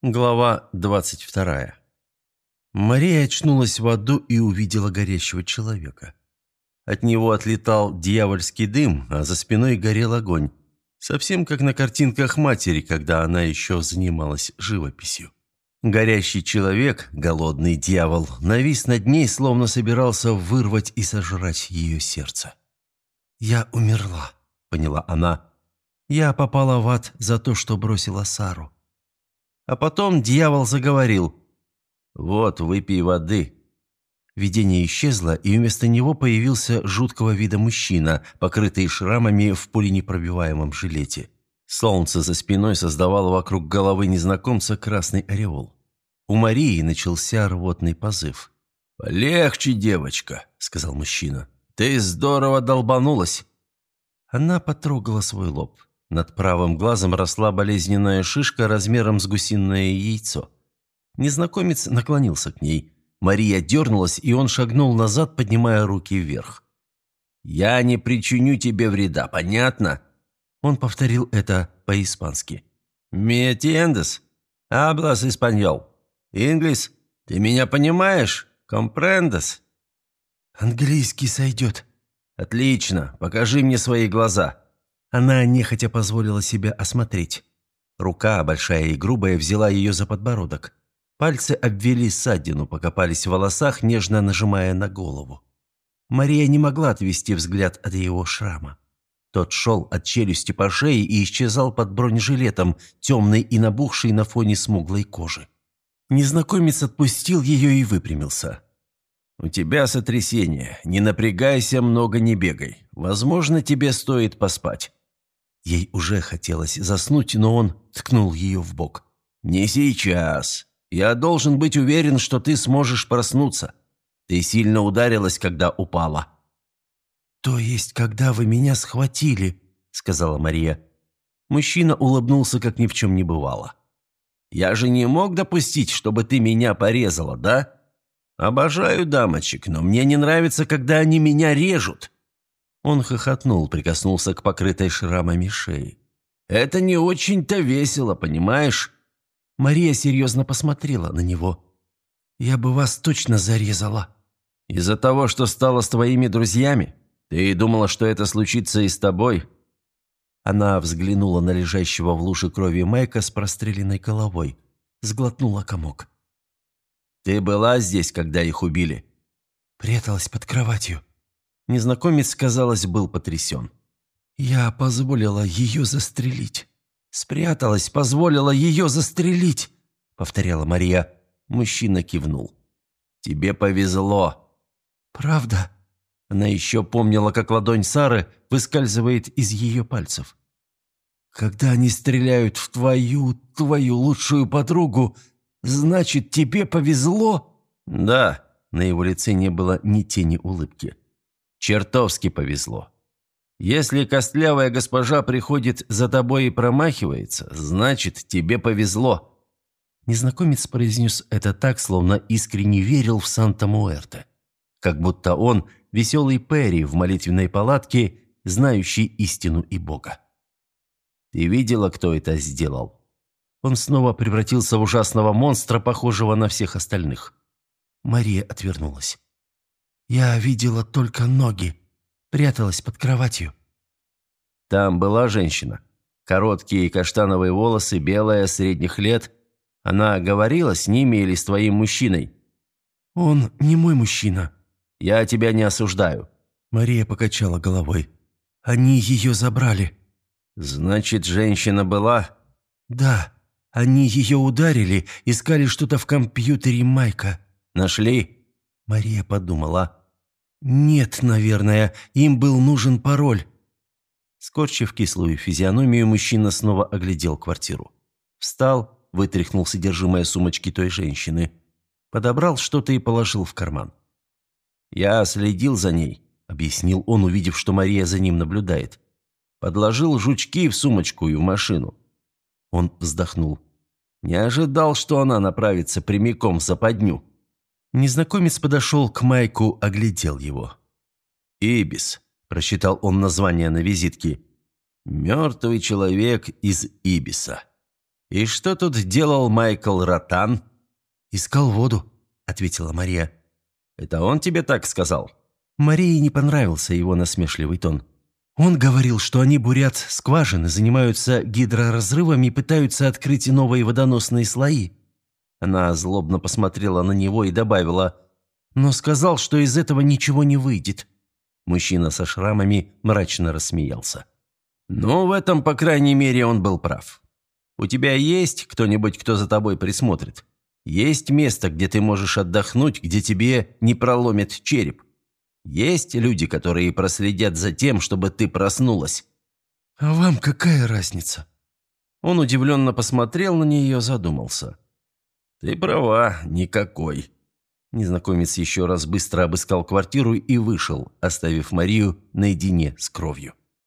Глава 22. Мария очнулась в аду и увидела горящего человека. От него отлетал дьявольский дым, а за спиной горел огонь. Совсем как на картинках матери, когда она еще занималась живописью. Горящий человек, голодный дьявол, навис над ней, словно собирался вырвать и сожрать ее сердце. «Я умерла», — поняла она. «Я попала в ад за то, что бросила Сару». А потом дьявол заговорил. «Вот, выпей воды». Видение исчезло, и вместо него появился жуткого вида мужчина, покрытый шрамами в пуленепробиваемом жилете. Солнце за спиной создавало вокруг головы незнакомца красный ореол. У Марии начался рвотный позыв. «Полегче, девочка», — сказал мужчина. «Ты здорово долбанулась». Она потрогала свой лоб. Над правым глазом росла болезненная шишка размером с гусиное яйцо. Незнакомец наклонился к ней. Мария дернулась, и он шагнул назад, поднимая руки вверх. «Я не причиню тебе вреда, понятно?» Он повторил это по-испански. «Me entiendes? Hablas español? Инглис? Ты меня понимаешь? Comprendes?» «Английский сойдет». «Отлично. Покажи мне свои глаза». Она нехотя позволила себя осмотреть. Рука, большая и грубая, взяла ее за подбородок. Пальцы обвели ссадину, покопались в волосах, нежно нажимая на голову. Мария не могла отвести взгляд от его шрама. Тот шел от челюсти по шее и исчезал под бронежилетом, темный и набухший на фоне смуглой кожи. Незнакомец отпустил ее и выпрямился. «У тебя сотрясение. Не напрягайся, много не бегай. Возможно, тебе стоит поспать. Ей уже хотелось заснуть, но он ткнул ее в бок. «Не сейчас. Я должен быть уверен, что ты сможешь проснуться. Ты сильно ударилась, когда упала». «То есть, когда вы меня схватили?» — сказала Мария. Мужчина улыбнулся, как ни в чем не бывало. «Я же не мог допустить, чтобы ты меня порезала, да? Обожаю дамочек, но мне не нравится, когда они меня режут». Он хохотнул, прикоснулся к покрытой шрамами шеи. «Это не очень-то весело, понимаешь?» Мария серьезно посмотрела на него. «Я бы вас точно зарезала». «Из-за того, что стало с твоими друзьями? Ты думала, что это случится и с тобой?» Она взглянула на лежащего в луже крови Майка с простреленной головой. Сглотнула комок. «Ты была здесь, когда их убили?» «Пряталась под кроватью». Незнакомец, казалось, был потрясен. «Я позволила ее застрелить». «Спряталась, позволила ее застрелить», — повторяла Мария. Мужчина кивнул. «Тебе повезло». «Правда?» Она еще помнила, как ладонь Сары выскальзывает из ее пальцев. «Когда они стреляют в твою, твою лучшую подругу, значит, тебе повезло?» «Да», — на его лице не было ни тени улыбки. Чертовски повезло. Если костлявая госпожа приходит за тобой и промахивается, значит, тебе повезло». Незнакомец произнес это так, словно искренне верил в Санта-Муэрте. Как будто он – веселый Перри в молитвенной палатке, знающий истину и Бога. «Ты видела, кто это сделал?» Он снова превратился в ужасного монстра, похожего на всех остальных. Мария отвернулась. Я видела только ноги. Пряталась под кроватью. Там была женщина. Короткие каштановые волосы, белая, средних лет. Она говорила с ними или с твоим мужчиной? Он не мой мужчина. Я тебя не осуждаю. Мария покачала головой. Они ее забрали. Значит, женщина была? Да. Они ее ударили, искали что-то в компьютере Майка. Нашли? Мария подумала. «Нет, наверное, им был нужен пароль». Скорчив кислую физиономию, мужчина снова оглядел квартиру. Встал, вытряхнул содержимое сумочки той женщины. Подобрал что-то и положил в карман. «Я следил за ней», — объяснил он, увидев, что Мария за ним наблюдает. «Подложил жучки в сумочку и в машину». Он вздохнул. «Не ожидал, что она направится прямиком в западню». Незнакомец подошел к Майку, оглядел его. «Ибис», – прочитал он название на визитке. «Мертвый человек из Ибиса». «И что тут делал Майкл Ротан?» «Искал воду», — ответила Мария. «Это он тебе так сказал?» Марии не понравился его насмешливый тон. Он говорил, что они бурят скважины, занимаются гидроразрывами и пытаются открыть новые водоносные слои. Она злобно посмотрела на него и добавила, «Но сказал, что из этого ничего не выйдет». Мужчина со шрамами мрачно рассмеялся. «Ну, в этом, по крайней мере, он был прав. У тебя есть кто-нибудь, кто за тобой присмотрит? Есть место, где ты можешь отдохнуть, где тебе не проломит череп? Есть люди, которые проследят за тем, чтобы ты проснулась?» «А вам какая разница?» Он удивленно посмотрел на нее, задумался. «Ты права, никакой». Незнакомец еще раз быстро обыскал квартиру и вышел, оставив Марию наедине с кровью.